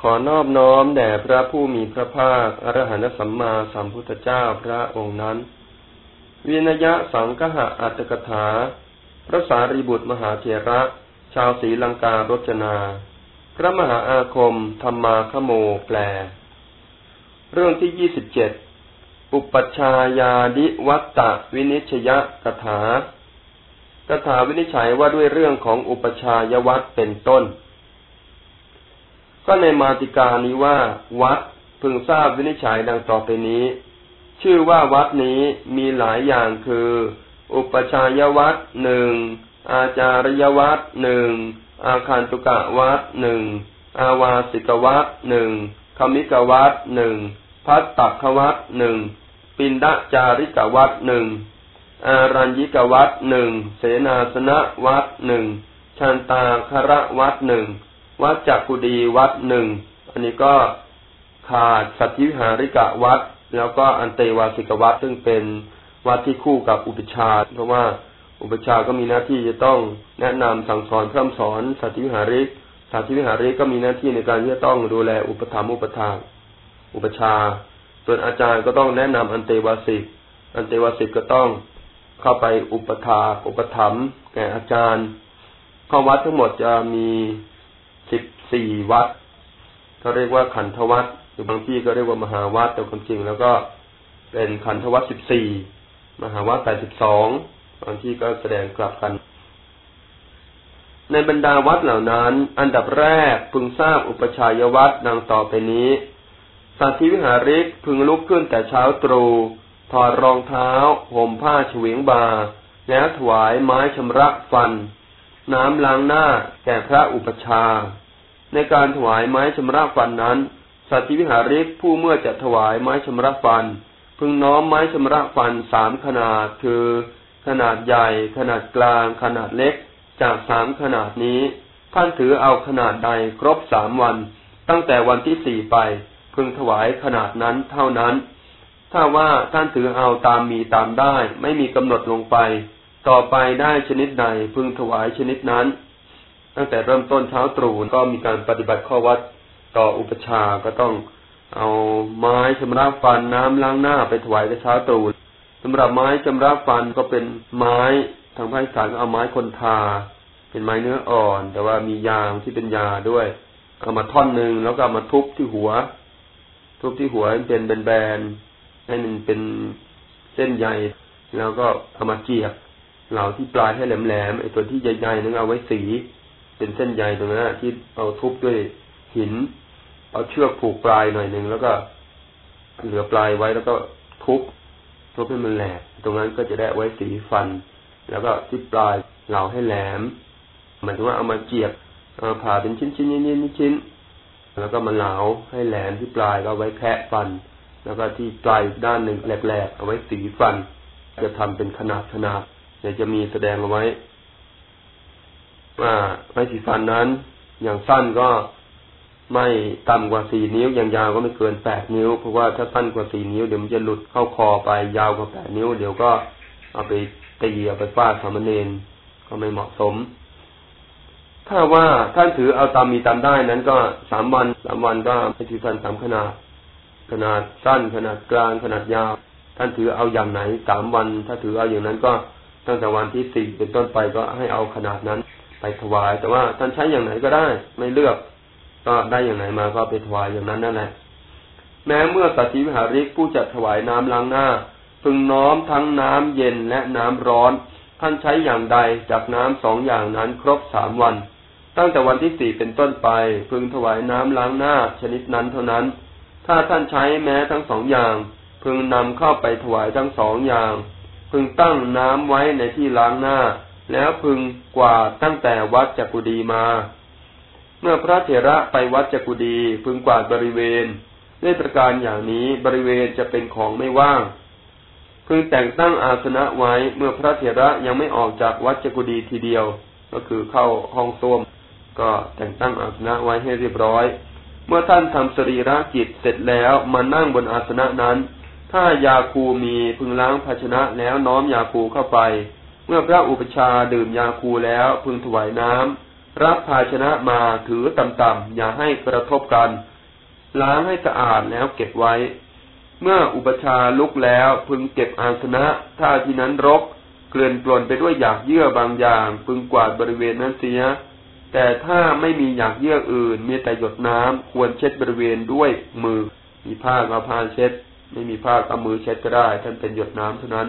ขอนอบน้อมแด่พระผู้มีพระภาคอรหันตสัมมาสัมพุทธเจ้าพระองค์นั้นวินยะสังคหะอัตถกถา พระสารีบุตรมหาเถระ ชาวศรีลังการจนา พระมหาอาคมธรรมาคโมแปล เรื่องที่ยี่สิบเจ็ดอุปชายาดิวัตตะวินิชยกถากถาวินิจฉัยว่าด้วยเรื่องของอุปชายวัตเป็นต้น ก็ในมาติกานี้ว่าวัดพึงทราบวินิจฉัยดังต่อไปนี้ ชื่อว่าวัดนี้มีหลายอย่างคือ อุปชายวัดหนึ่งอาจารยวัดหนึ่งอาคารตุกะวัดหนึ่งอาวาสิกวัดหนึ่งคมิกวัดหนึ่งพัตตักวัดหนึ่งปินดาจาริกวัดหนึ่งอารัญญิกวัดหนึ่งเสนาสนะวัดหนึ่งชันตาคระวัดหนึ่ง วัดจักกุดีวัดหนึ่ง อันนี้ก็ขาดสัตธิวิหาริกะวัด แล้วก็อันเตวาสิกวัดซึ่งเป็นวัดที่คู่กับอุปชา เพราะว่าอุปชาก็มีหน้าที่จะต้องแนะนำสั่งสอนพร่ำสอนสัตธิวิหาริกสัตธิวิหาริกก็มีหน้าที่ในการที่จะต้องดูแลอุปถัมอุปทานอุปชา ส่วนอาจารย์ก็ต้องแนะนำอันเตวาสิก อันเตวาสิกก็ต้องเข้าไปอุปถาอุปถัมภ์แก่อาจารย์ข้อวัดทั้งหมดจะมี สี่วัดเขาเรียกว่าขันธวัดหรือบางที่ก็เรียกว่ามหาวัดแต่ความจริงแล้วก็เป็นขันธวัดสิบสี่มหาวัดแปดสิบสองบางที่ก็แสดงกลับกัน ในบรรดาวัดเหล่านั้น อันดับแรกพึงทราบอุปชัยวัดดังต่อไปนี้สัตธิวิหาริกพึงลุกขึ้นแต่เช้าตรู่ถอดรองเท้าห่มผ้าเฉวียงบา แล้วถวายไม้ชำระฟัน น้ำล้างหน้าแก่พระอุปชา ในการถวายไม้ชำระฟันนั้น สัตวิหาริกผู้เมื่อจะถวายไม้ชำระฟัน พึงน้อมไม้ชำระฟันสามขนาดคือ ขนาดใหญ่ ขนาดกลาง ขนาดเล็ก จากสามขนาดนี้ ท่านถือเอาขนาดใดครบสามวัน ตั้งแต่วันที่สี่ไป พึงถวายขนาดนั้นเท่านั้น ถ้าว่าท่านถือเอาตามมีตามได้ ไม่มีกำหนดลงไป ต่อไปได้ชนิดใดพึงถวายชนิดนั้น ตั้งแต่เริ่มต้นเช้าตรู่ก็มีการปฏิบัติข้อวัดต่ออุปชาก็ต้องเอาไม้ชำระฟันน้ำล้างหน้าไปถวายในเช้าตรู่สำหรับไม้ชำระฟันก็เป็นไม้ทางภาคอีสานเอาไม้คนทา เป็นไม้เนื้ออ่อน แต่ว่ามียางที่เป็นยาด้วยเอามาท่อนหนึ่งแล้วก็มาทุบที่หัว ทุบที่หัวเป็นแบนๆให้มันเป็นเส้นใยแล้วก็เอามาเจียบเหล่าที่ปลายให้แหลมๆไอ้ตัวที่ใหญ่ๆนั้นเอาไว้สี เป็นเส้นใยตรงนั้นที่เอาทุบด้วยหิน เอาเชือกผูกปลายหน่อยหนึ่งแล้วก็เหลือปลายไว้แล้วก็ทุบทุบให้มันแหลกตรงนั้นก็จะได้ไว้สีฟัน แล้วก็ที่ปลายเหล่าให้แหลมหมายถึงว่าเอามาเจียบผ่าเป็นชิ้นๆชิ้นๆชิ้นแล้วก็มาเหลาให้แหลมที่ปลายก็ไว้แคะฟัน แล้วก็ที่ปลายด้านหนึ่งแหลกๆเอาไว้สีฟัน จะทำเป็นขนาดขนาดดี๋ยวจะมีแสดงเอาไว้ ว่าไม้สีฟันนั้น อย่างสั้นก็ไม่ต่ำกว่าสี่นิ้ว อย่างยาวก็ไม่เกินแปดนิ้ว เพราะว่าถ้าสั้นกว่าสี่นิ้วเดี๋ยวมันจะหลุดเข้าคอไปยาวกว่าแปดนิ้ว เดี๋ยวก็เอาไปตีเอาไปฟาดสามเณรก็ไม่เหมาะสม ถ้าว่าท่านถือเอาตามมีตามได้นั้นก็สามวันสามวันก็ไม้สีฟันสามขนาด ขนาดสั้นขนาดกลางขนาดยาว ท่านถือเอาอย่างไหนสามวัน ถ้าถือเอาอย่างนั้นก็ตั้งแต่วันที่สี่เป็นต้นไปก็ให้เอาขนาดนั้น ไปถวาย แต่ว่าท่านใช้อย่างไหนก็ได้ ไม่เลือก ก็ได้อย่างไหนมาก็ไปถวายอย่างนั้นนั่นแหละแม้เมื่อสัตวิหาริกผู้จัดถวายน้ำล้างหน้า พึงน้อมทั้งน้ำเย็นและน้ำร้อน ท่านใช้อย่างใดจากน้ำสองอย่างนั้นครบสามวัน ตั้งแต่วันที่สี่เป็นต้นไป พึงถวายน้ำล้างหน้า ชนิดนั้นเท่านั้น ถ้าท่านใช้แม้ทั้งสองอย่าง พึงนำเข้าไปถวายทั้งสองอย่าง พึงตั้งน้ำไว้ในที่ล้างหน้า แล้วพึงกวาดตั้งแต่วัดจักุดีมา เมื่อพระเถระไปวัดจักุดีพึงกวาดบริเวณ ด้วยประการอย่างนี้บริเวณจะเป็นของไม่ว่าง พึงแต่งตั้งอาสนะไว้เมื่อพระเถระยังไม่ออกจากวัดจักุดีทีเดียว ก็คือเข้าห้องส้วมก็แต่งตั้งอาสนะไว้ให้เรียบร้อย เมื่อท่านทำสรีระกิจเสร็จแล้วมานั่งบนอาสนะนั้น ถ้ายาคูมีพึงล้างภาชนะแล้วน้อมยาคูเข้าไป เมื่อพระอุปชาดื่มยาคูแล้วพึงถวายน้ำรับภาชนะมาถือต่ำๆอย่าให้กระทบกัน ล้างให้สะอาดแล้วเก็บไว้ เมื่ออุปชาลุกแล้วพึงเก็บอาสนะถ้าที่นั้นรก เกลื่อนกลนไปด้วยหยากเยื่อบางอย่าง พึงกวาดบริเวณนั้นเสีย แต่ถ้าไม่มีหยากเยื่ออื่น มีแต่หยดน้ำควรเช็ดบริเวณด้วยมือ มีผ้าก็ผ้าเช็ด ไม่มีผ้าก็มือเช็ดก็ได้ท่านเป็นหยดน้ำเท่านั้น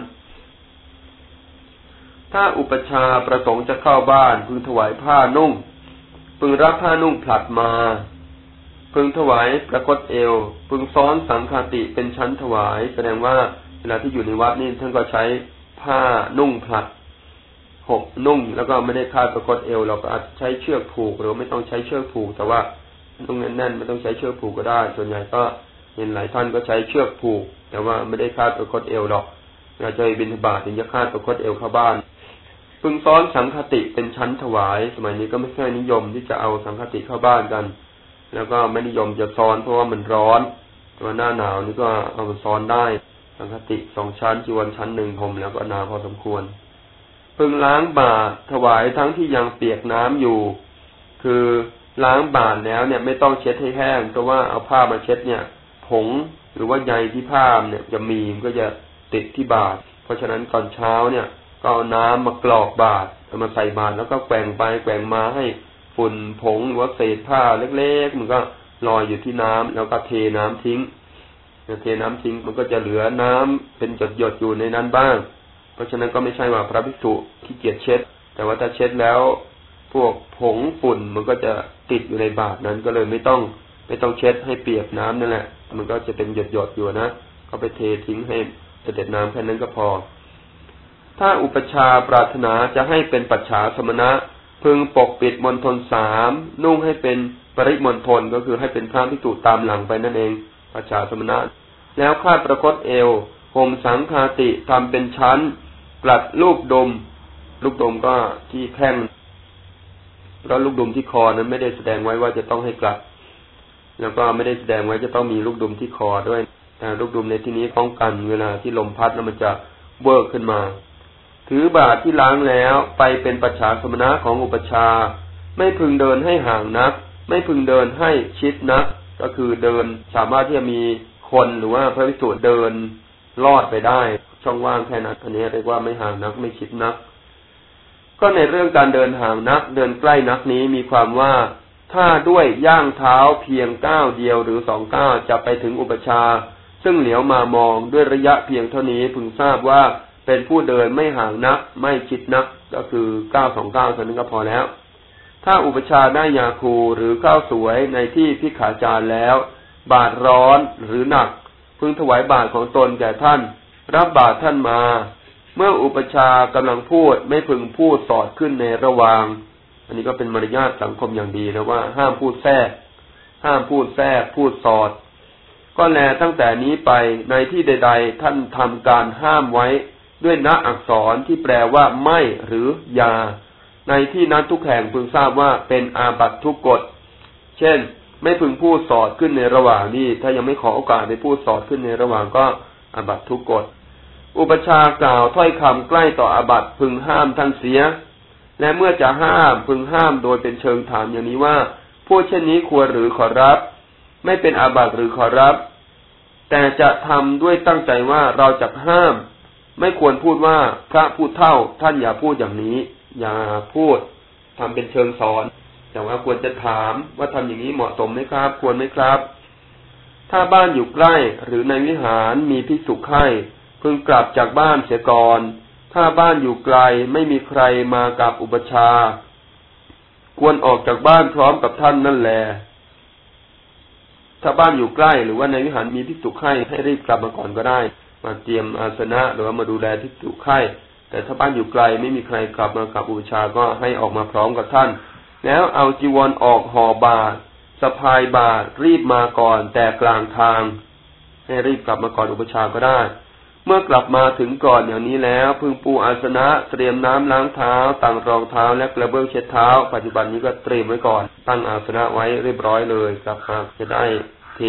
ถ้าอุปชาประสงค์จะเข้าบ้าน พึงถวายผ้านุ่ง พึงรับผ้านุ่งผลัดมา พึงถวายประคตเอว พึงซ้อนสังคาติเป็นชั้นถวาย แสดงว่าเวลาที่อยู่ในวัดนี่ท่านก็ใช้ผ้านุ่งผลัดหกนุ่ง แล้วก็ไม่ได้คาดประคตเอว เราก็อาจใช้เชือกผูกหรือไม่ต้องใช้เชือกผูก แต่ว่านุ่งแน่นๆไม่ต้องใช้เชือกผูกก็ได้ ส่วนใหญ่ก็เห็นหลายท่านก็ใช้เชือกผูก แต่ว่าไม่ได้คาดประคตเอวหรอกเราจะไปบินบาตถึงจะคาดประคตเอวเข้าบ้าน พึงซ้อนสังคติเป็นชั้นถวาย สมัยนี้ก็ไม่ค่อยนิยมที่จะเอาสังคติเข้าบ้านกัน แล้วก็ไม่นิยมจะซ้อนเพราะว่ามันร้อนตัวหน้าหนาวนี่ก็เอามาซ้อนได้ สังคติสองชั้นจีวรชั้นหนึ่งผมแล้วก็นาพอสมควร พึงล้างบาตรถวายทั้งที่ยังเปียกน้ำอยู่ คือล้างบาตรแล้วเนี่ยไม่ต้องเช็ดให้แห้งเพราะว่าเอาผ้ามาเช็ดเนี่ย ผงหรือว่าใยที่ผ้าเนี่ยจะมีมันก็จะติดที่บาตรเพราะฉะนั้นก่อนเช้าเนี่ย ก็เอาน้ำมากรอกบาตรเอามาใส่บาตรแล้วก็แกว่งไปแกว่งมาให้ฝุ่นผงหรือว่าเศษผ้าเล็กๆ มันก็ลอยอยู่ที่น้ำแล้วก็เทน้ำทิ้งเทน้ำทิ้งมันก็จะเหลือน้ำเป็นหยดๆอยู่ในนั้นบ้าง เพราะฉะนั้นก็ไม่ใช่ว่าพระภิกษุที่เกียจเช็ด แต่ว่าถ้าเช็ดแล้ว พวกผงฝุ่นมันก็จะติดอยู่ในบาตรนั้นก็เลยไม่ต้องไม่ต้องเช็ดให้เปียกน้ำนั่นแหละ มันก็จะเป็นหยดๆอยู่นะก็ไปเททิ้งให้เสด็จน้ำแค่นั้นก็พอ ถ้าอุปชาปรารถนาจะให้เป็นปัจฉาสมณะ พึงปกปิดมณฑลสามนุ่งให้เป็นปริมณฑลก็คือให้เป็นพระที่ถูกตามหลังไปนั่นเอง ปัจฉาสมณะ แล้วคาดประคตเอวห่มสังคาติทำเป็นชั้นกลัดลูกดม ลูกดมก็ที่แข้งแล้วลูกดมที่คอนั้นไม่ได้แสดงไว้ว่าจะต้องให้กลัด แล้วก็ไม่ได้แสดงไว้จะต้องมีลูกดมที่คอด้วยแต่ลูกดมในที่นี้ป้องกันเวลาที่ลมพัดแล้วมันจะเวิร์กขึ้นมา ถือบาทที่ล้างแล้วไปเป็นปัจฉาสมณะของอุปชา ไม่พึงเดินให้ห่างนัก ไม่พึงเดินให้ชิดนัก ก็คือเดินสามารถที่จะมีคนหรือว่าพระวิสุทธ์เดินลอดไปได้ ช่องว่างแค่นั้นอันนี้เรียกว่าไม่ห่างนักไม่ชิดนัก ก็ในเรื่องการเดินห่างนัก เดินใกล้นักนี้มีความว่าถ้าด้วยย่างเท้าเพียงก้าวเดียวหรือสองก้าวจะไปถึงอุปชา ซึ่งเหลียวมามองด้วยระยะเพียงเท่านี้พึงทราบว่า เป็นผู้เดินไม่ห่างนัก ไม่ชิดนัก ก็คือเก้าสองเก้าเท่านั้นก็พอแล้ว ถ้าอุปชาได้ยาคูหรือข้าวสวยในที่พิขาจารแล้ว บาทร้อนหรือหนัก พึงถวายบาทของตนแก่ท่าน รับบาทท่านมา เมื่ออุปชากำลังพูดไม่พึงพูดสอดขึ้นในระหว่าง อันนี้ก็เป็นมารยาทสังคมอย่างดีนะว่า ห้ามพูดแทรกห้ามพูดแทรกพูดสอด ก็แลตั้งแต่นี้ไปในที่ใด ๆ ท่านทำการห้ามไว้ ด้วยณอักษรที่แปลว่าไม่หรือยา ในที่นั้นทุกแห่งพึงทราบว่าเป็นอาบัตทุกกฎ เช่น ไม่พึงพูดสอดขึ้นในระหว่างนี้ถ้ายังไม่ขอโอกาสไปพูดสอดขึ้นในระหว่างก็อาบัตทุกกฎ อุปชากล่าวถ้อยคำใกล้ต่ออาบัตพึงห้ามท่านเสีย และเมื่อจะห้ามพึงห้ามโดยเป็นเชิงถามอย่างนี้ว่าพูดเช่นนี้ควรหรือขอรับ ไม่เป็นอาบัตหรือขอรับ แต่จะทำด้วยตั้งใจว่าเราจะห้าม ไม่ควรพูดว่าพระพูดเท่าท่านอย่าพูดอย่างนี้ อย่าพูดทำเป็นเชิงสอน แต่ว่าควรจะถามว่าทำอย่างนี้เหมาะสมไหมครับ ควรไหมครับ ถ้าบ้านอยู่ใกล้หรือในวิหารมีพิสุขไข่พึงกลับจากบ้านเสียก่อน ถ้าบ้านอยู่ไกลไม่มีใครมากับอุปชา ควรออกจากบ้านพร้อมกับท่านนั่นแหละถ้าบ้านอยู่ใกล้หรือว่าในวิหารมีพิสุขไข่ให้รีบกลับมาก่อนก็ได้ มาเตรียมอาสนะหรือว่ามาดูแลที่ถูกไข้แต่ถ้าบ้านอยู่ไกลไม่มีใครกลับมากับอุปชาก็ให้ออกมาพร้อมกับท่าน แล้วเอาจีวรออกห่อบาทสะพายบาทรีบมาก่อน แต่กลางทาง ให้รีบกลับมาก่อนอุปชาก็ได้ เมื่อกลับมาถึงก่อนอย่างนี้แล้ว พึงปูอาสนะเตรียมน้ำล้างเท้าตั้งรองเท้าและกระเบื้องเช็ดเท้า ปัจจุบันนี้ก็เตรียมไว้ก่อน ตั้งอาสนะไว้เรียบร้อยเลยกลับมาจะได้เท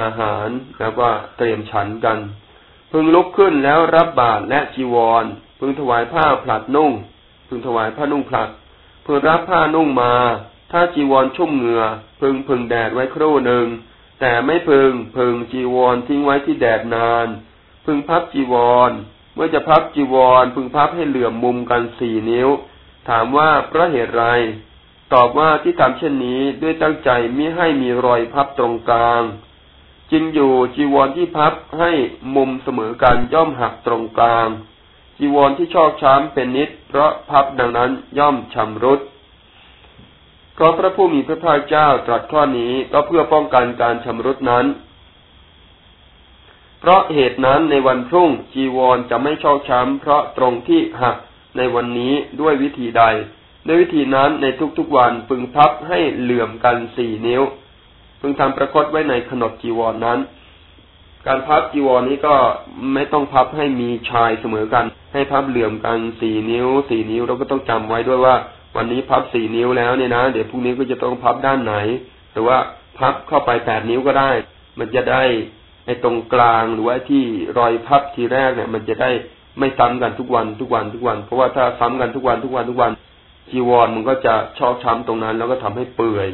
อาหารแล้วก็เตรียมฉันกัน พึงลุกขึ้นแล้วรับบาตรและจีวร พึงถวายผ้าผลัดนุ่ง พึงถวายผ้านุ่งผลัด พึงรับผ้านุ่งมา ถ้าจีวรชุ่มเหงื่อ พึงพึงแดดไว้ครู่หนึ่ง แต่ไม่พึงพึงจีวรทิ้งไว้ที่แดดนาน พึงพับจีวร เมื่อจะพับจีวร พึงพับให้เหลื่อมมุมกันสี่นิ้ว ถามว่าเพราะเหตุไร ตอบว่าที่ทำเช่นนี้ด้วยตั้งใจมิให้มีรอยพับตรงกลาง จริงอยู่จีวรที่พับให้มุมเสมอกันย่อมหักตรงกลาง จีวรที่ชอกช้ำเป็นนิด เพราะพับดังนั้นย่อมชำรุดก็พระผู้มีพระภาคเจ้าตรัสข้อนี้ก็เพื่อป้องกันการชำรุดนั้น เพราะเหตุนั้นในวันพรุ่งจีวรจะไม่ชอกช้ำเพราะตรงที่หักในวันนี้ด้วยวิธีใด ด้วยวิธีนั้นในทุกๆวันพึงพับให้เหลื่อมกันสี่นิ้ว พึงทำประคตไว้ในขนดจีวรนนั้น การพับจีวรนี้ก็ไม่ต้องพับให้มีชายเสมอกัน ให้พับเหลื่อมกันสี่นิ้วสี่นิ้วเราก็ต้องจำไว้ด้วยว่า วันนี้พับสี่นิ้วแล้วเนี่ยนะเดี๋ยวพรุ่งนี้ก็จะต้องพับด้านไหน หรือว่าพับเข้าไปแปดนิ้วก็ได้ มันจะได้ไอ้ตรงกลางหรือว่าที่รอยพับทีแรกเนี่ย มันจะได้ไม่ซ้ำกันทุกวันทุกวันทุกวัน เพราะว่าถ้าซ้ำกันทุกวันทุกวันทุกวันจีวรมันก็จะชอกช้ำตรงนั้น แล้วก็ทำให้เปื่อย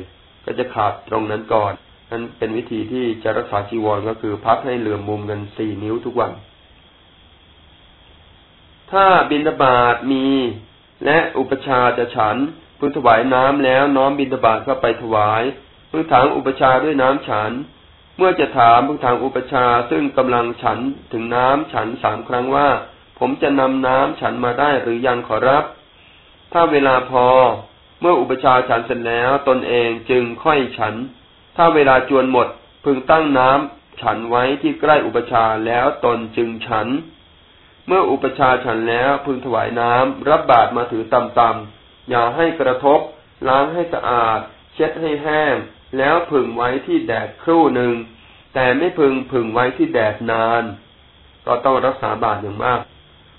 ก็จะขาดตรงนั้นก่อน นั้นเป็นวิธีที่จะรักษาจีวรก็คือพับให้เหลื่อมมุมกันสี่นิ้วทุกวัน ถ้าบินบาตมี และอุปชาจะฉันพึงถวายน้ำแล้วน้อมบินบาตเข้าไปถวายพึงถามอุปชาด้วยน้ำฉัน เมื่อจะถามพึงถามอุปชาซึ่งกำลังฉันถึงน้ำฉันสามครั้งว่า ผมจะนำน้ำฉันมาได้หรือยังขอรับ ถ้าเวลาพอ เมื่ออุปชาฉันเสร็จแล้วตนเองจึงค่อยฉัน ถ้าเวลาจวนหมดพึงตั้งน้ำฉันไว้ที่ใกล้อุปชาแล้วตนจึงฉัน เมื่ออุปชาฉันแล้วพึงถวายน้ำรับบาตรมาถือต่ำๆอย่าให้กระทบ ล้างให้สะอาด เช็ดให้แห้ง แล้วพึงไว้ที่แดดครู่หนึ่งแต่ไม่พึงพึงไว้ที่แดดนาน ก็ต้องรักษาบาตรอย่างมาก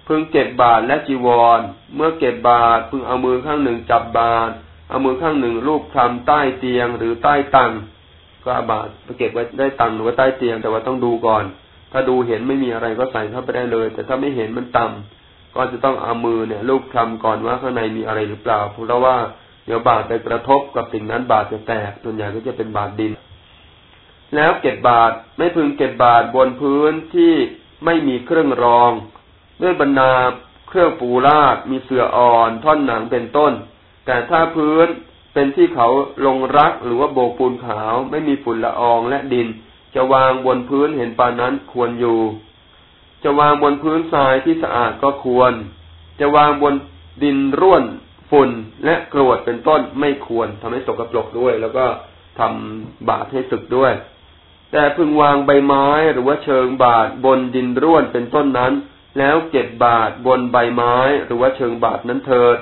พึงเก็บบาทและจีวร เมื่อเก็บบาทพึงเอามือข้างหนึ่งจับบาทเอามือข้างหนึ่งลูบคลำใต้เตียงหรือใต้ตังก็บาทไปเก็บไว้ได้ตังหรือว่าใต้เตียงแต่ว่าต้องดูก่อน ถ้าดูเห็นไม่มีอะไรก็ใส่เข้าไปได้เลย แต่ถ้าไม่เห็นมันต่ำก็จะต้องเอามือเนี่ยลูบคลำก่อนว่าข้างในมีอะไรหรือเปล่าเพราะว่าเดี๋ยวบาทไปกระทบกับสิ่งนั้นบาทจะแตกส่วนใหญ่ก็จะเป็นบาทดิน แล้วเก็บบาทไม่พึงเก็บบาทบนพื้นที่ไม่มีเครื่องรอง ด้วยบรรดาเครื่องปูราดมีเสื่ออ่อนท่อนหนังเป็นต้น แต่ถ้าพื้นเป็นที่เขาลงรักหรือว่าโบกปูนขาวไม่มีฝุ่นละอองและดิน จะวางบนพื้นเห็นปานนั้นควรอยู่ จะวางบนพื้นทรายที่สะอาดก็ควร จะวางบนดินร่วนฝุ่นและกรวดเป็นต้นไม่ควรทำให้สกปรกด้วย แล้วก็ทำบาดให้สึกด้วย แต่พึงวางใบไม้หรือว่าเชิงบาดบนดินร่วนเป็นต้นนั้น แล้วเก็บบาทบนใบไม้หรือว่าเชิงบาทนั้นเถิด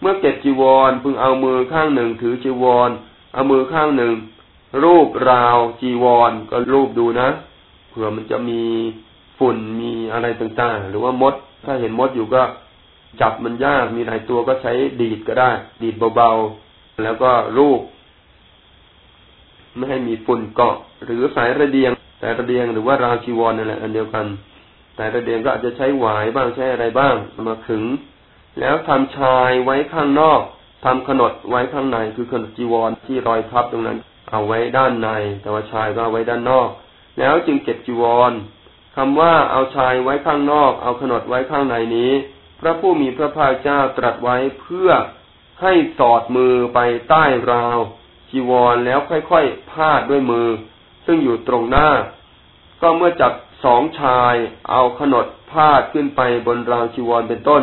เมื่อเก็บจีวรพึงเอามือข้างหนึ่งถือจีวร เอามือข้างหนึ่ง รูปราวจีวรก็รูปดูนะเผื่อมันจะมีฝุ่นมีอะไรต่างๆ หรือว่ามด ถ้าเห็นมดอยู่ก็จับมันยากมีหลายตัวก็ใช้ดีดก็ได้ ดีดเบาๆ แล้วก็รูป ไม่ให้มีฝุ่นเกาะ หรือสายระเดียง สายระเดียงหรือว่าราวจีวรนั่นแหละอันเดียวกัน แต่ระเดียงก็อาจจะใช้หวายบ้างใช้อะไรบ้างมาขึง แล้วทำชายไว้ข้างนอกทำขนดไว้ข้างในคือขนดจีวรที่รอยพับตรงนั้น เอาไว้ด้านใน แต่ว่าชายก็เอาไว้ด้านนอก แล้วจึงเก็บจีวรคำว่าเอาชายไว้ข้างนอก เอาขนดไว้ข้างในนี้ พระผู้มีพระภาคเจ้าตรัสไว้เพื่อให้สอดมือไปใต้ราวจีวรแล้วค่อยๆพาดด้วยมือ ซึ่งอยู่ตรงหน้า ก็เมื่อจับ สองชายเอาขนดพาดขึ้นไปบนรางชีวรเป็นต้น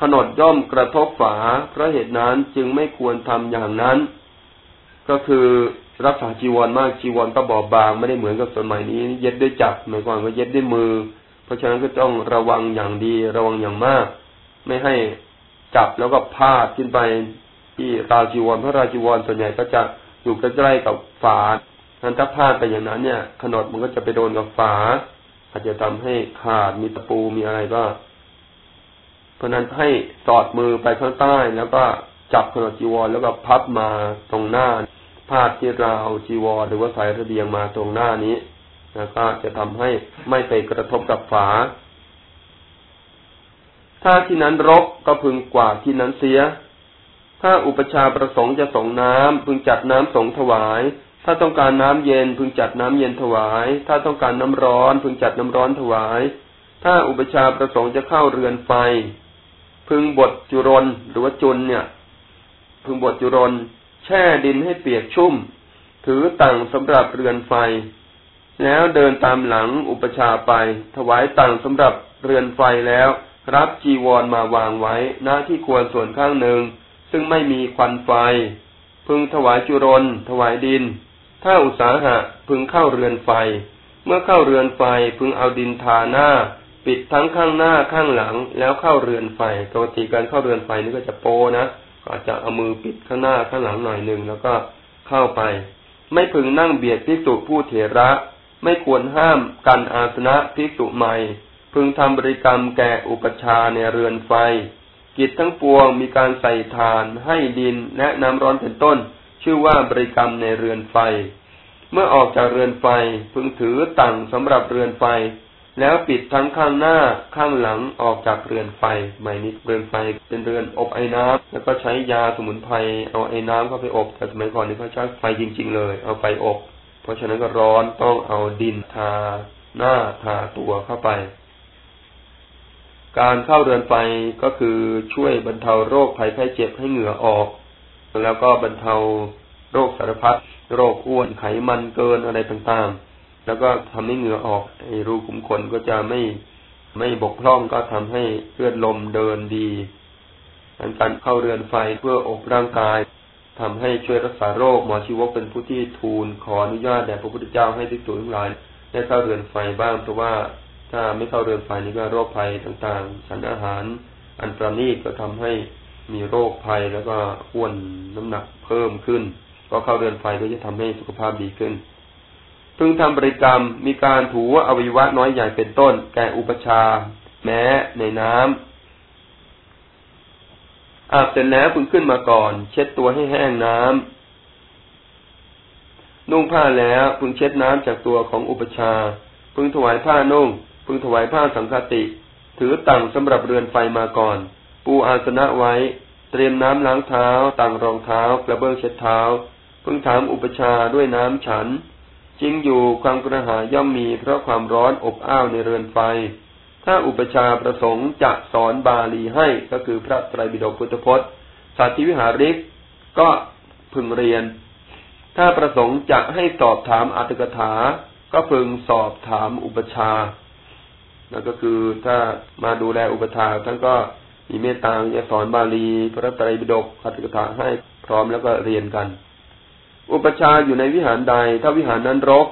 ขนดย่อมกระทบฝา เพราะเหตุนั้นจึงไม่ควรทำอย่างนั้น ก็คือรักษาจีวรมากจีวรก็บอบบางไม่ได้เหมือนกับสมัยนี้ เย็ดด้วยจับหมายความว่าเย็ดด้วยมือ เพราะฉะนั้นก็ต้องระวังอย่างดีระวังอย่างมาก ไม่ให้จับแล้วก็พาดขึ้นไปที่ราจีวรเพราะราจีวรส่วนใหญ่ก็จะอยู่ใกล้ๆกับฝานั้นถ้าพลาดไปอย่างนั้นเนี่ย ขนดมันก็จะไปโดนกับฝา อาจจะทำให้ขาดมีตะปูมีอะไรก็ เพราะนั้นให้สอดมือไปข้างใต้แล้วก็จับขนดจีวรแล้วก็พับมาตรงหน้าพาดที่ราวจีวรหรือว่าสายระเบียงมาตรงหน้านี้แล้วก็จะทำให้ไม่ไปกระทบกับฝา ถ้าที่นั้นรกก็พึงกวาดที่นั้นเสีย ถ้าอุปชาประสงค์จะส่งน้ำพึงจัดน้ำสงถวาย ถ้าต้องการน้ำเย็นพึงจัดน้ำเย็นถวาย ถ้าต้องการน้ำร้อนพึงจัดน้ำร้อนถวาย ถ้าอุปชาประสงค์จะเข้าเรือนไฟ พึงบดจุรนหรือว่าจุนเนี่ย พึงบดจุรน แช่ดินให้เปียกชุ่ม ถือตังสำหรับเรือนไฟ แล้วเดินตามหลังอุปชาไป ถวายตังสำหรับเรือนไฟแล้ว รับจีวรมาวางไว้หน้าที่ควรส่วนข้างหนึ่ง ซึ่งไม่มีควันไฟ พึงถวายจุรน ถวายดิน ถ้าอุตสาหะพึงเข้าเรือนไฟ เมื่อเข้าเรือนไฟพึงเอาดินทาหน้า ปิดทั้งข้างหน้าข้างหลัง แล้วเข้าเรือนไฟปกติการเข้าเรือนไฟนี่ก็จะโปนะก็จะเอามือปิดข้างหน้าข้างหลังหน่อยหนึ่งแล้วก็เข้าไป ไม่พึงนั่งเบียดพิสุผู้เถระ ไม่ควรห้ามกันอาสนะพิสุใหม่ พึงทำบริกรรมแก่อุปชาในเรือนไฟ กิจทั้งปวงมีการใส่ทานให้ดินและน้ำร้อนเป็นต้น ชื่อว่าบริกรรมในเรือนไฟ เมื่อออกจากเรือนไฟพึงถือตั่งสำหรับเรือนไฟ แล้วปิดทั้งข้างหน้าข้างหลังออกจากเรือนไฟใหม่นี้เรือนไฟเป็นเรือนอบไอ้น้ำแล้วก็ใช้ยาสมุนไพรเอาไอ้น้ำเข้าไปอบแต่สมัยก่อนนี่เขาใช้ไฟจริง ๆ เลย เอาไฟอบ เพราะฉะนั้นก็ร้อนต้องเอาดินทา หน้าทาตัวเข้าไปการเข้าเรือนไฟก็คือช่วยบรรเทาโรคภัยไข้เจ็บให้เหงื่อออก แล้วก็บรรเทาโรคสารพัดโรคอ้วนไขมันเกินอะไรต่างๆ แล้วก็ทำให้เหงื่อออกไอ้รูขุมขนก็จะไม่ไม่บกพร่องก็ทำให้เลือดลมเดินดีการเข้าเรือนไฟเพื่ออบร่างกายทำให้ช่วยรักษาโรคหมอชีวกเป็นผู้ที่ทูลขออนุญาตแด่พระพุทธเจ้าให้ทิ่สุทั้งหลายได้เข้าเรือนไฟบ้างเพราะว่าถ้าไม่เข้าเรือนไฟนี่ก็โรคภัยต่างๆฉันอาหาร อันประณีตก็ทำให้ มีโรคภัยแล้วก็อ้วนน้ำหนักเพิ่มขึ้น ก็เข้าเรือนไฟก็จะทำให้สุขภาพดีขึ้นพึงทำบริกรรมมีการถูอวัยวะน้อยใหญ่เป็นต้น แก่อุปชา แม้ในน้ำอาบเสร็จแล้วพึงขึ้นมาก่อน เช็ดตัวให้แห้งน้ำนุ่งผ้าแล้วพึงเช็ดน้ำจากตัวของอุปชา พึงถวายผ้านุ่ง พึงถวายผ้าสังฆติ ถือตั่งสำหรับเรือนไฟมาก่อน ปูอาสนะไว้ เตรียมน้ำล้างเท้า ต่างรองเท้ากระเบื้องเช็ดเท้าพึงถามอุปชาด้วยน้ำฉันจริงอยู่ความกระหายย่อมมีเพราะความร้อนอบอ้าวในเรือนไฟ ถ้าอุปชาประสงค์จะสอนบาลีให้ก็คือพระไตรปิฎกพุทธพจน์สัตธิวิหาริกก็พึงเรียน ถ้าประสงค์จะให้สอบถามอัตถกถา ก็พึงสอบถามอุปชานั่นก็คือถ้ามาดูแลอุปถาท่านก็ มีเมตตาจะสอนบาลีพระไตรปิฎกขัตถกถาให้พร้อมแล้วก็เรียนกัน อุปชาอยู่ในวิหารใด ถ้าวิหารนั้นรก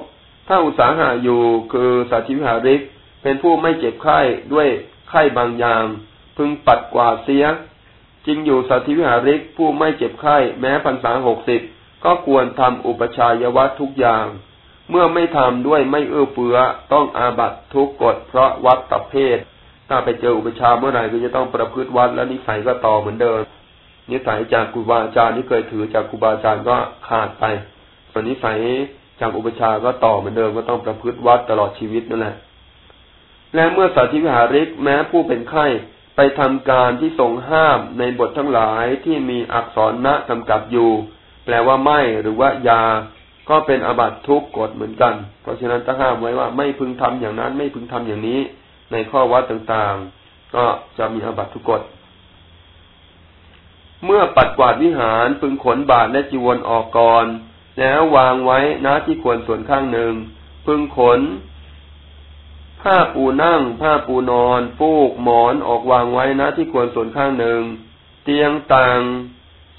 ถ้าอุตสาหะอยู่คือสัติวิหาริก เป็นผู้ไม่เจ็บไข้ด้วยไข้บางอย่าง พึงปัดกวาดเสียจริงอยู่สัติวิหาริกผู้ไม่เจ็บไข้แม้พรรษาหกสิบก็ควรทำอุปชายวัตทุกอย่าง เมื่อไม่ทำด้วยไม่เอื้อเฟื้อต้องอาบัตทุกกฎเพราะวัดตับเพศ ถ้าไปเจออุปชาเมื่อไหร่ก็จะต้องประพฤติวัดและนิสัยก็ต่อเหมือนเดิมนิสัยจากครูบาอาจารย์ที่เคยถือจากครูบาอาจารย์ก็ขาดไป ส่วนนิสัยจากอุปชาก็ต่อเหมือนเดิมก็ต้องประพฤติวัดตลอดชีวิตนั่นแหละ และเมื่อสาธิวิหาริกแม้ผู้เป็นไข้ไปทำการที่ทรงห้ามในบททั้งหลายที่มีอักษรณะกำกับอยู่ แปลว่าไม่หรือว่ายา ก็เป็นอาบัตทุกกฎเหมือนกัน เพราะฉะนั้นต้องห้ามไว้ว่าไม่พึงทำอย่างนั้นไม่พึงทำอย่างนี้ ในข้อวัดต่างๆ ก็จะมีอาบัตทุกกฎ เมื่อปัดกวาดวิหารพึงขนบาทและจีวรออกก่อน แล้ววางไว้ณที่ควรส่วนข้างหนึ่ง พึงขน ผ้าปูนั่ง ผ้าปูนอนฟูกหมอนออกวางไว้ณที่ควรส่วนข้างหนึ่ง เตียงต่าง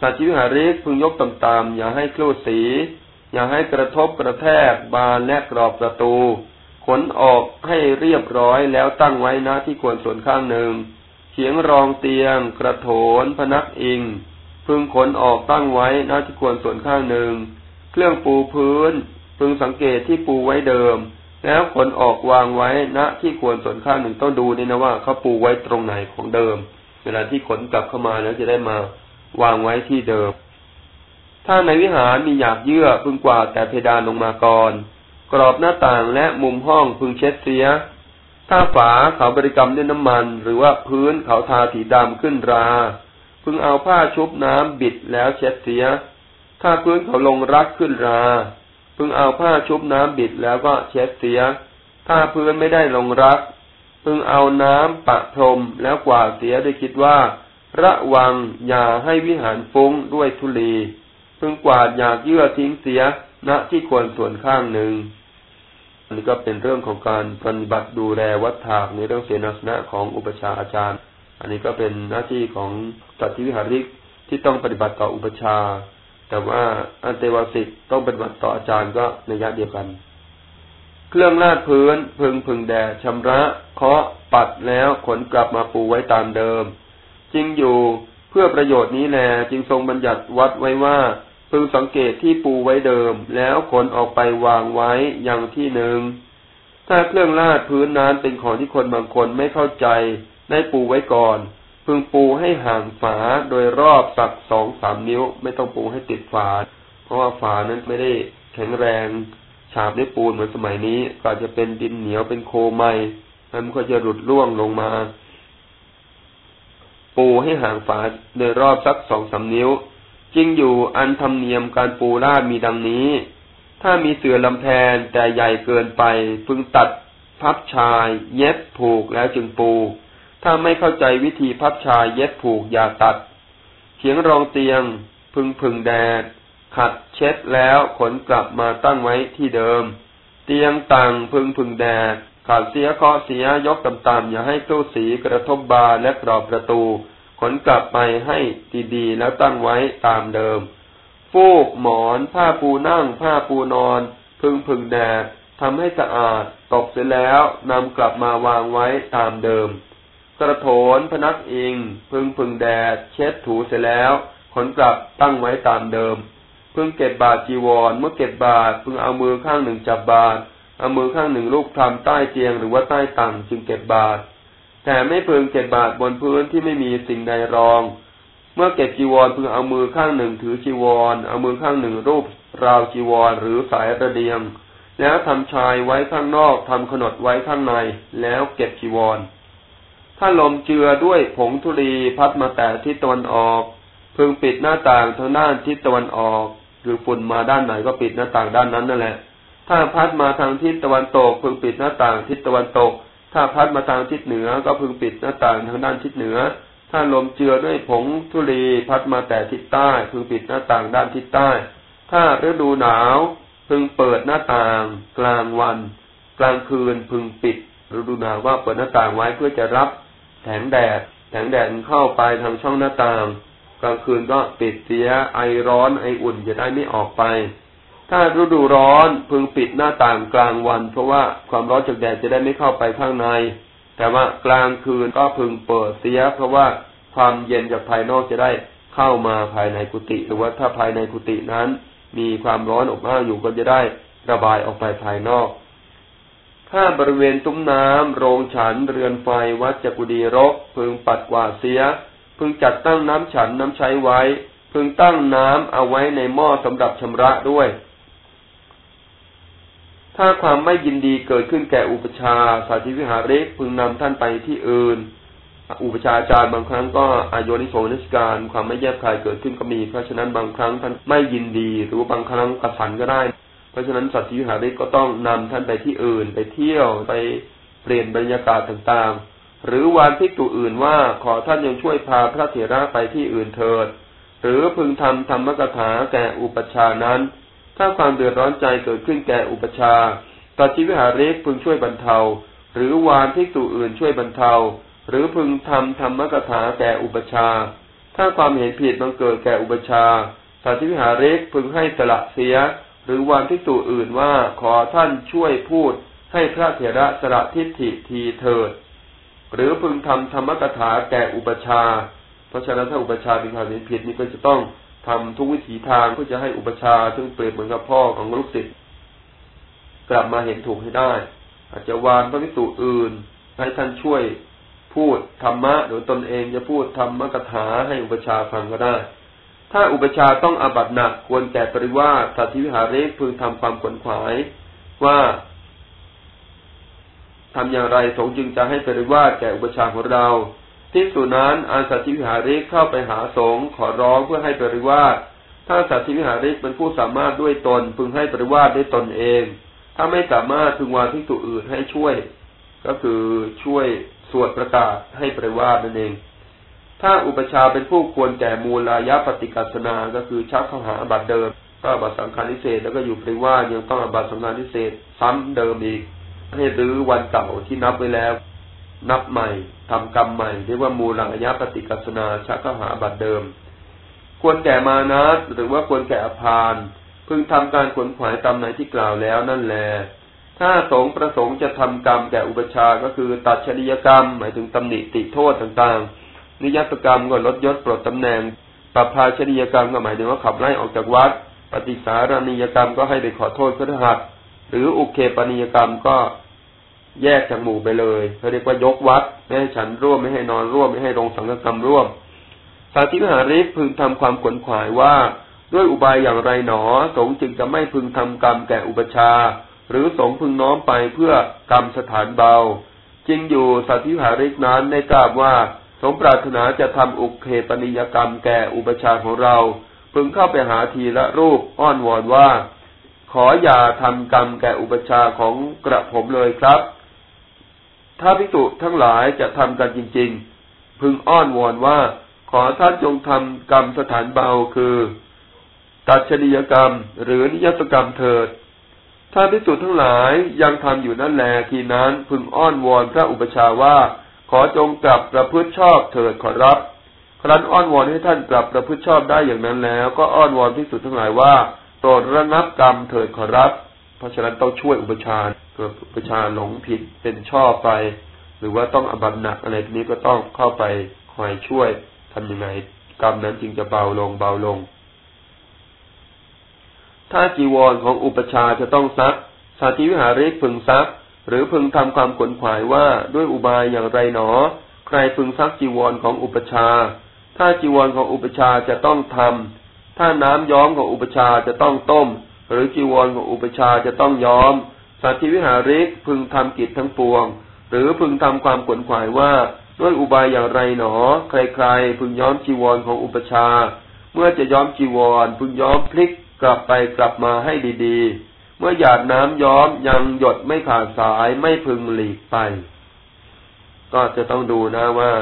สัตว์วิหาริกพึงยกต่ำๆอย่าให้คลูดสี อย่าให้กระทบกระแทกบานและกรอบประตู ขนออกให้เรียบร้อยแล้วตั้งไว้นะที่ควรส่วนข้างหนึ่งเขียงรองเตียง กระโถน พนักอิง พึงขนออกตั้งไว้นะที่ควรส่วนข้างหนึ่ง เครื่องปูพื้น พึงสังเกตที่ปูไว้เดิม แล้วขนออกวางไว้ณที่ควรส่วนข้างหนึ่งต้องดูนี่นะว่าเขาปูไว้ตรงไหนของเดิม เวลาที่ขนกลับเข้ามาแล้วจะได้มาวางไว้ที่เดิม ถ้าในวิหารมีหยาบเยื่อพึงกวาดแต่เพดานลงมาก่อน กรอบหน้าต่างและมุมห้องพึงเช็ดเสีย ถ้าฝาเขาบริกรรมด้วยน้ำมัน หรือว่าพื้นเขาทาสีดำขึ้นรา พึงเอาผ้าชุบน้ำบิดแล้วเช็ดเสีย ถ้าพื้นเขาลงรักขึ้นรา พึงเอาผ้าชุบน้ำบิดแล้วก็เช็ดเสีย ถ้าพื้นไม่ได้ลงรัก พึงเอาน้ำปะพรมแล้วกวาดเสียโดยคิดว่า ระวังอย่าให้วิหารฟุ้งด้วยทุลี พึงกวาดอยากเยื่อทิ้งเสีย ณที่ควรส่วนข้างหนึ่งอันนี้ก็เป็นเรื่องของการปฏิบัติดูแลวัดถากในเรื่องเสนาสนะของอุปชาอาจารย์ อันนี้ก็เป็นหน้าที่ของสัตวิหาริกที่ต้องปฏิบัติต่ออุปชา แต่ว่าอันเตวสิกต้องปฏิบัติต่ออาจารย์ก็ในยะเดียวกัน เครื่องลาดพื้นพึงพึงแดดชำระเคาะปัดแล้วขนกลับมาปูไว้ตามเดิม จริงอยู่เพื่อประโยชน์นี้แลจึงทรงบัญญัติวัดไว้ว่า พึงสังเกตที่ปูไว้เดิม แล้วขนออกไปวางไว้อย่างที่หนึ่ง ถ้าเครื่องลาดพื้นนั้นเป็นของที่คนบางคนไม่เข้าใจ ได้ปูไว้ก่อน พึงปูให้ห่างฝาโดยรอบสักสองสามนิ้ว ไม่ต้องปูให้ติดฝา เพราะว่าฝานั้นไม่ได้แข็งแรงฉาบด้วยปูนเหมือนสมัยนี้ ก็จะเป็นดินเหนียวเป็นโคไม้มันก็จะหลุดร่วงลงมา ปูให้ห่างฝาโดยรอบสักสองสามนิ้ว จริงอยู่อันธรรมเนียมการปูราดมีดังนี้ ถ้ามีเสื่อลำแพนแต่ใหญ่เกินไป พึงตัดพับชาย เย็บผูกแล้วจึงปู ถ้าไม่เข้าใจวิธีพับชาย เย็บผูกอย่าตัดเขียงรองเตียง พึงพึงแดด ขัดเช็ดแล้วขนกลับมาตั้งไว้ที่เดิม เตียงต่างพึงพึงแดด ขาดเสียเคาะเสียยกต่ำๆอย่าให้ตู้สีกระทบบานและกรอบประตู ขนกลับไปให้ดีๆแล้วตั้งไว้ตามเดิม ฟูกหมอนผ้าปูนั่ง ผ้าปูนอน พึงพึงแดดทำให้สะอาดตกเสร็จแล้วนำกลับมาวางไว้ตามเดิม กระโถนพนักอิง พึงพึงแดด เช็ดถูเสร็จแล้วขนกลับตั้งไว้ตามเดิม พึงเก็บบาทจีวร เมื่อเก็บบาทพึงเอามือข้างหนึ่งจับบาทเอามือข้างหนึ่งลูกทำใต้เตียงหรือว่าใต้ตังจึงเก็บบาท แต่ไม่พึงเก็บบาทบนพื้นที่ไม่มีสิ่งใดรอง เมื่อเก็บจีวรพึงเอามือข้างหนึ่งถือจีวร เอามือข้างหนึ่งรูป ราวจีวรหรือสายระเดียง แล้วทำชายไว้ข้างนอกทำขนดไว้ข้างใน แล้วเก็บจีวร ถ้าลมเจือด้วยผงธุลีพัดมาแต่ทิศตะวันออก พึงปิดหน้าต่างทางด้านทิศตะวันออก หรือฝุ่นมาด้านไหนก็ปิดหน้าต่างด้านนั้นนั่นแหละ ถ้าพัดมาทางทิศตะวันตกพึงปิดหน้าต่างทิศตะวันตก ถ้าพัดมาทางทิศเหนือก็พึงปิดหน้าต่างทางด้านทิศเหนือ ถ้าลมเจือด้วยผงธุลีพัดมาแต่ทิศใต้ พึงปิดหน้าต่างด้านทิศใต้ ถ้าฤดูหนาวพึงเปิดหน้าต่าง กลางวัน กลางคืนพึงปิดฤดูหนาวว่าเปิดหน้าต่างไว้เพื่อจะรับแสงแดดแสงแดดเข้าไปทางช่องหน้าต่าง กลางคืนก็ปิดเสียไอร้อนไออุ่นจะได้ไม่ออกไป ถ้าฤดูร้อนพึงปิดหน้าต่างกลางวัน เพราะว่าความร้อนจากแดดจะได้ไม่เข้าไปข้างใน แต่ว่ากลางคืนก็พึงเปิดเสีย เพราะว่าความเย็นจากภายนอกจะได้เข้ามาภายในกุฏิหรือว่าถ้าภายในกุฏินั้น มีความร้อนอบอ้าวอยู่ก็จะได้ระบายออกไปภายนอก ถ้าบริเวณตุ้มน้ำโรงฉันเรือนไฟวัดจักุดีรก พึงปัดกวาดเสีย พึงจัดตั้งน้ำฉันน้ำใช้ไว้ พึงตั้งน้ำเอาไว้ในหม้อสำหรับชำระด้วย ถ้าความไม่ยินดีเกิดขึ้นแก่อุปชาสาธิวิหาริกพึงนำท่านไปที่อื่น อุปชาอาจารย์บางครั้งก็อายนิโสนิสการ ความไม่แยบคายเกิดขึ้นก็มี เพราะฉะนั้นบางครั้งท่านไม่ยินดี หรือบางครั้งกระสันก็ได้ เพราะฉะนั้นสัตวิหาริกก็ต้องนำท่านไปที่อื่น ไปเที่ยวไปเปลี่ยนบรรยากาศต่างๆ หรือวานพิกตุอื่นว่าขอท่านยังช่วยพาพระเถระไปที่อื่นเถิด หรือพึงทำธรรมกถาแก่อุปชานั้น ถ้าความเดือดร้อนใจเกิดขึ้นแก่อุปชาตัดชีวิหาริกพึงช่วยบรรเทา หรือวานที่ตูอื่นช่วยบรรเทา หรือพึงทำธรรมกถาแก่อุปชา ถ้าความเห็นผิดบังเกิดแก่อุปชาสัตวิหาริกพึงให้สละเสีย หรือวานที่ตูอื่นว่าขอท่านช่วยพูด ให้พระเถระสละทิฏฐิทีเถิด หรือพึงทำธรรมกถาแก่อุปชา เพราะฉะนั้นถ้าอุปชามีความเห็นผิดนี่ก็จะต้อง ทำทุกวิถีทางเพื่อจะให้อุปชาซึ่งเปรียบเหมือนกับพ่อของลูกศิษย์กลับมาเห็นถูกให้ได้ อาจจะวานพระวิสุอื่น ให้ท่านช่วยพูดธรรมะหรือตนเองจะพูดธรรมกถาให้อุปชาฟังก็ได้ ถ้าอุปชาต้องอาบัตหนักควรแก่ปริวาสัตวิหาริกพึงทำความขวนขวายว่าทำอย่างไรสงจึงจะให้ปริวาสแก่อุปชาของเรา ภิกษุนั้นอาสัตถิวิหาริกเข้าไปหาสงฆ์ขอร้องเพื่อให้ปริวาสถ้าสัตถิวิหาริกเป็นผู้สามารถด้วยตน พึงให้ปริวาสได้ตนเอง ถ้าไม่สามารถพึงวานภิกษุอื่นให้ช่วย ก็คือช่วยสวดประกาศให้ปริวาสนั่นเอง ถ้าอุปชาเป็นผู้ควรแก่มูลายะปฏิกัสนาก็คือชักเข้าหาบัตรเดิมก็บัตรสังฆาริเศษแล้วก็อยู่ปริวาสยังต้องอบัตรสังฆาริเศษซ้ำเดิมอีกให้รื้อวันเก่าที่นับไว้แล้ว นับใหม่ ทำกรรมใหม่เรียกว่ามูลังยะปฏิกัสนาชักข้าหาบัตรเดิม ควรแก่มานัสหรือว่าควรแก่อภานพึงทำการขวนขวายตามไหนที่กล่าวแล้วนั่นแหละถ้าสงประสงค์จะทำกรรมแก่อุปชาก็คือตัดชริยกรรม หมายถึงตำหนิติโทษต่างๆ นิยตกรรมก็ลดยศปลดตำแหน่งปรับพาชริยกรรมก็หมายถึงว่าขับไล่ออกจากวัด ปฏิสารนิยกรรมก็ให้ไปขอโทษพระหัตหรืออุเคปนิยกรรมก็ แยกจากหมู่ไปเลยเขาเรียกว่ายกวัดไม่ให้ฉันร่วมไม่ให้นอนร่วมไม่ให้ลงสังฆกรรมร่วมสาธิมหาริกพึงทำความขวนขวายว่าด้วยอุบายอย่างไรหนอ สงจึงจะไม่พึงทำกรรมแก่อุปชา หรือสงพึงน้อมไปเพื่อกรรมสถานเบาจริงอยู่สาธิมหาริกนั้นได้กราบว่าสงปรารถนาจะทำอุเคปนิยกรรมแก่อุปชาของเรา พึงเข้าไปหาทีละรูปอ้อนวอนว่า ขออย่าทำกรรมแก่อุปชาของกระผมเลยครับ ถ้าพิสุทั้งหลายจะทำกันจริง ๆ พึงอ้อนวอนว่า ขอท่านจงทำกรรมสถานเบาคือตัดชนิยกรรม หรือนิยตกรรมเถิด ถ้าพิสุทั้งหลายยังทำอยู่นั่นแลทีนั้นพึงอ้อนวอนพระอุปชาว่า ขอจงกลับประพฤติชอบเถิดขอรับครั้นอ้อนวอนให้ท่านกลับประพฤติชอบได้อย่างนั้นแล้ว ก็อ้อนวอนพิสุทั้งหลายว่าโปรดระงับกรรมเถิดขอรับ เพราะฉะนั้นต้องช่วยอุปชาเกิดประชาหลงผิดเป็นชอบไป หรือว่าต้องอบัตหนักอะไรนี้ก็ต้องเข้าไปคอยช่วยทำยังไงกรรมนั้นจึงจะเบาลงเบาลง ถ้าจีวรของอุปชาจะต้องซัก สาธิวิหาริกพึงซัก หรือพึงทำความขนขวายว่าด้วยอุบายอย่างไรหนอ ใครพึงซักจีวรของอุปชา ถ้าจีวรของอุปชาจะต้องทำถ้าน้ำย้อมของอุปชาจะต้องต้ม หรือจีวรของอุปชาจะต้องย้อม สัตธิวิหาริกพึงทำกิจทั้งปวง หรือพึงทำความขวนขวายว่าด้วยอุบายอย่างไรหนอ ใครๆ พึงย้อมจีวรของอุปชา เมื่อจะย้อมจีวร พึงย้อมพลิกกลับไปกลับมาให้ดีๆ เมื่อหยาดน้ำย้อมยังหยดไม่ขาดสายไม่พึงหลีกไป ก็จะต้องดูนะว่า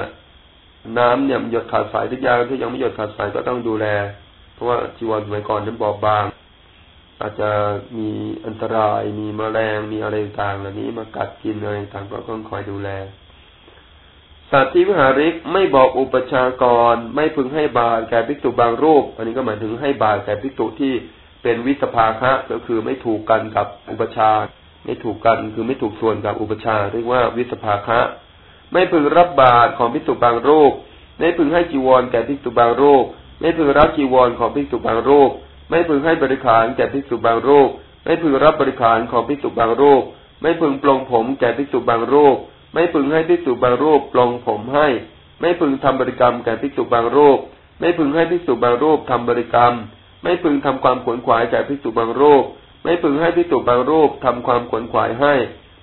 น้ำเนี่ยหยดขาดสายทุกอย่างที่ยังไม่หยดขาดสายก็ต้องดูแล เพราะว่าจีวรสมัยก่อนนั้นบอบบาง อาจจะมีอันตรายมีมแมลงมีอะไรต่างเหล่านี้มากัดกินอะไรต่างก็ต้องคอยดูแล สัตว์ที่วิหาริกไม่บอกอุปชากรไม่พึงให้บาตแก่ภิกษุบางรูป อันนี้ก็หมายถึงให้บาตแก่ภิกษุที่เป็นวิสภาคะก็คือไม่ถูกกันกับอุปชาไม่ถูกกันคือไม่ถูกส่วนกับอุปชาเรียกว่าวิสภาคะ ไม่พึงรับบาตรของภิกษุบางรูปไม่พึงให้จีวรแก่ภิกษุบางรูปไม่พึงรับจีวรของภิกษุบางรูป ไม่พึงให้บริขารแก่ภิกษุบางรูป ไม่พึงรับบริขารของภิกษุบางรูป ไม่พึงปลงผมแก่ภิกษุบางรูป ไม่พึงให้ภิกษุบางรูปปลงผมให้ ไม่พึงทำบริกรรมแก่ภิกษุบางรูป ไม่พึงให้ภิกษุบางรูปทำบริกรรม ไม่พึงทำความขวนขวายแก่ภิกษุบางรูป ไม่พึงให้ภิกษุบางรูปทำความขวนขวายให้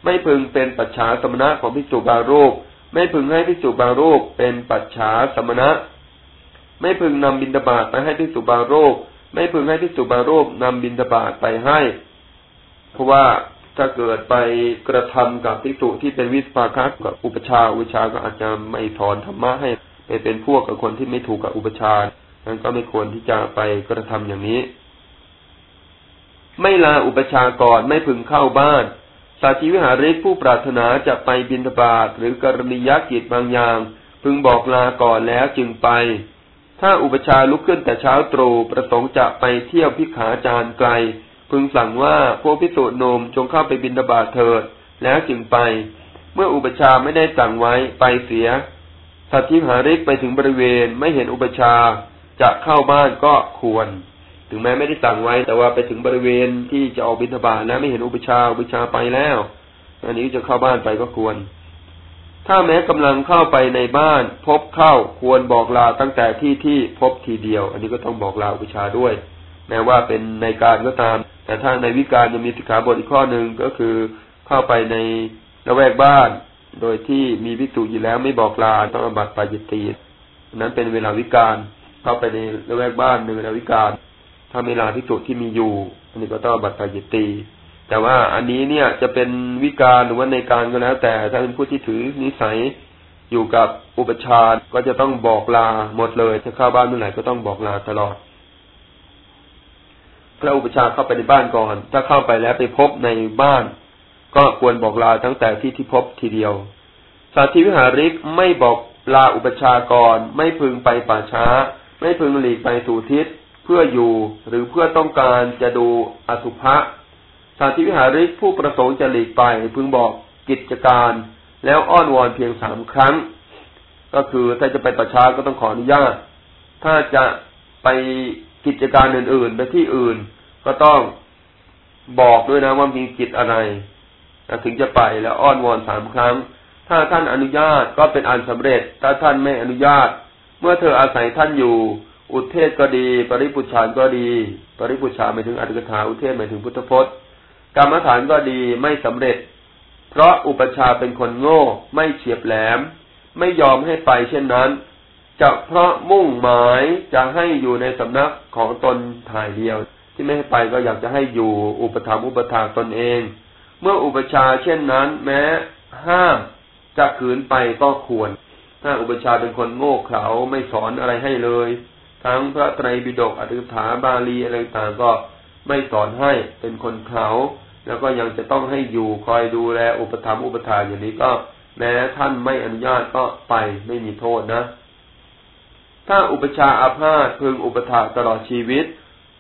ไม่พึงเป็นปัจฉาสมณะของภิกษุบางรูป ไม่พึงให้ภิกษุบางรูปเป็นปัจฉาสมณะไม่พึงนำบิณฑบาตไปให้ภิกษุบางรูป ไม่พึงให้พิสุบางรูปนำบินทบาทไปให้ เพราะว่าถ้าเกิดไปกระทำกับพิสุที่เป็นวิสปาคัสกับอุปชาอุปชาก็อาจจะไม่ถอนธรรมะให้ไปเป็นพวกกับคนที่ไม่ถูกกับอุปชานั้นก็ไม่ควรที่จะไปกระทำอย่างนี้ ไม่ลาอุปชากรไม่พึงเข้าบ้านสาธิวิหาริกผู้ปรารถนาจะไปบินทบาทหรือกรณียกิจบางอย่าง พึงบอกลาก่อนแล้วจึงไป ถ้าอุปชาลุกขึ้นแต่เช้าตรู่ประสงค์จะไปเที่ยวพิขาจารไกล พึงสั่งว่าพวกพิสุนมจงเข้าไปบินบาตเถิด แล้วจึงไป เมื่ออุปชาไม่ได้สั่งไว้ไปเสีย สัตทิหาริกไปถึงบริเวณไม่เห็นอุปชาจะเข้าบ้านก็ควร ถึงแม้ไม่ได้สั่งไว้ แต่ว่าไปถึงบริเวณที่จะออกบินบาตแล้วไม่เห็นอุปชาอุปชาไปแล้ว อันนี้จะเข้าบ้านไปก็ควร ถ้าแม้กำลังเข้าไปในบ้าน พบเข้าควรบอกลาตั้งแต่ที่ที่พบทีเดียว อันนี้ก็ต้องบอกลาอุปชาด้วย แม้ว่าเป็นในการก็ตาม แต่ถ้าในวิการยังมีสิกขาบทอีกข้อหนึ่งก็คือเข้าไปในละแวกบ้าน โดยที่มีพิสูจอยู่แล้วไม่บอกลาต้องอบัตปาจิตตีนั้นเป็นเวลาวิการเข้าไปในละแวกบ้านในเวลาวิการถ้าเวลาพิสูจที่มีอยู่ อันนี้ก็ต้องอบัตปาจิตตี แต่ว่าอันนี้เนี่ยจะเป็นวิการหรือว่าในการก็แล้ว แต่ถ้าเป็นผู้ที่ถือนิสัยอยู่กับอุปชาก็จะต้องบอกลาหมดเลยถ้าเข้าบ้านเมื่อไหร่ก็ต้องบอกลาตลอดพระอุปชาเข้าไปในบ้านก่อน ถ้าเข้าไปแล้วไปพบในบ้าน ก็ควรบอกลาตั้งแต่ที่ที่พบทีเดียว สาธิวิหาริกไม่บอกลาอุปชากรไม่พึงไปป่าช้า ไม่พึงหลีกไปสู่ทิศเพื่ออยู่หรือเพื่อต้องการจะดูอสุภะ สาธิวิหาริกผู้ประสงค์จะหลีกไปพึงบอกกิจการ แล้วอ้อนวอนเพียงสามครั้ง ก็คือถ้าจะไปป่าช้าก็ต้องขออนุญาต ถ้าจะไปกิจการอื่นๆ ไปที่อื่น ก็ต้องบอกด้วยนะว่ามีกิจอะไรถึงจะไปแล้วอ้อนวอนสามครั้ง ถ้าท่านอนุญาตก็เป็นอันสำเร็จ ถ้าท่านไม่อนุญาต เมื่อเธออาศัยท่านอยู่ อุเทศก็ดี ปริปุชานก็ดี ปริปุชาหมายถึงอัตถกถาอุเทศหมายถึงพุทธพจน์ กรรมฐานก็ดีไม่สำเร็จ เพราะอุปชาเป็นคนโง่ ไม่เฉียบแหลม ไม่ยอมให้ไปเช่นนั้น จะเพราะมุ่งหมายจะให้อยู่ในสำนักของตนถ่ายเดียว ที่ไม่ให้ไปก็อยากจะให้อยู่อุปถัมภ์อุปถาตนเอง เมื่ออุปชาเช่นนั้น แม้ห้ามจะขืนไปก็ควร ถ้าอุปชาเป็นคนโง่เขลาไม่สอนอะไรให้เลย ทั้งพระไตรปิฎกอธิษฐาบาลีอะไรต่างก็ไม่สอนให้เป็นคนเขา แล้วก็ยังจะต้องให้อยู่คอยดูแลอุปถัมอุปถาอย่างนี้ก็แม้ท่านไม่อนุญาตก็ไปไม่มีโทษนะ ถ้าอุปชาอาพาธพึงอุปถาตลอดชีวิต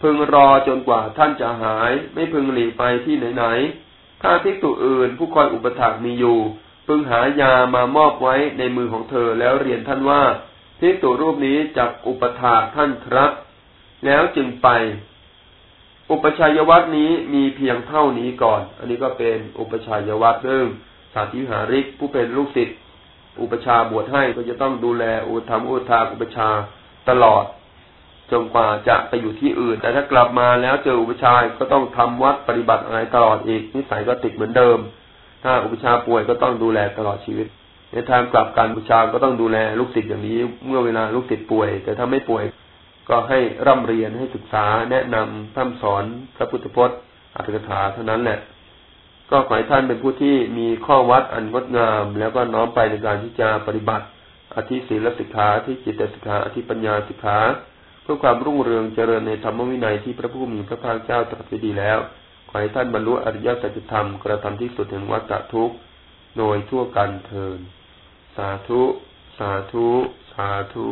พึงรอจนกว่าท่านจะหาย ไม่พึงหลีกไปที่ไหนๆถ้าภิกษุอื่นผู้คอยอุปถากมีอยู่ พึงหายามามอบไว้ในมือของเธอแล้วเรียนท่านว่าภิกษุรูปนี้จักอุปถาท่านครับ แล้วจึงไป อุปชัยวัตนี้มีเพียงเท่านี้ก่อน อันนี้ก็เป็นอุปชัยวัตเรื่องสาธิหาริกผู้เป็นลูกศิษย์อุปชาบวชให้ก็จะต้องดูแลอุธรรมอุทาอุปชาตลอดจนกว่าจะไปอยู่ที่อื่น แต่ถ้ากลับมาแล้วเจออุปชาก็ต้องทำวัดปฏิบัติอะไรตลอดอีกนิสัยก็ติดเหมือนเดิม ถ้าอุปชาป่วยก็ต้องดูแลตลอดชีวิต ในทางกลับการอุปชาก็ต้องดูแลลูกศิษย์อย่างนี้ เมื่อเวลาลูกศิษย์ป่วย แต่ถ้าไม่ป่วย ก็ให้ร่ำเรียนให้ศึกษาแนะนำท่ำสอนพระพุทธพจน์อัตถกถาเท่านั้นแหละ ก็ขอให้ท่านเป็นผู้ที่มีข้อวัดอันงดงาม แล้วก็น้อมไปในการที่จะปฏิบัติอธิศีลสิกขาที่จิตสิกขาอธิปัญญาสิกขาเพื่อความรุ่งเรืองเจริญในธรรมวินัยที่พระผู้มีพระภาคเจ้าตรัสไว้ดีแล้ว ขอให้ท่านบรรลุอริยสัจธรรมกระทำที่สุดแห่งวัฏทุกข์โดยทั่วกันเทินสาธุ สาธุ สาธุ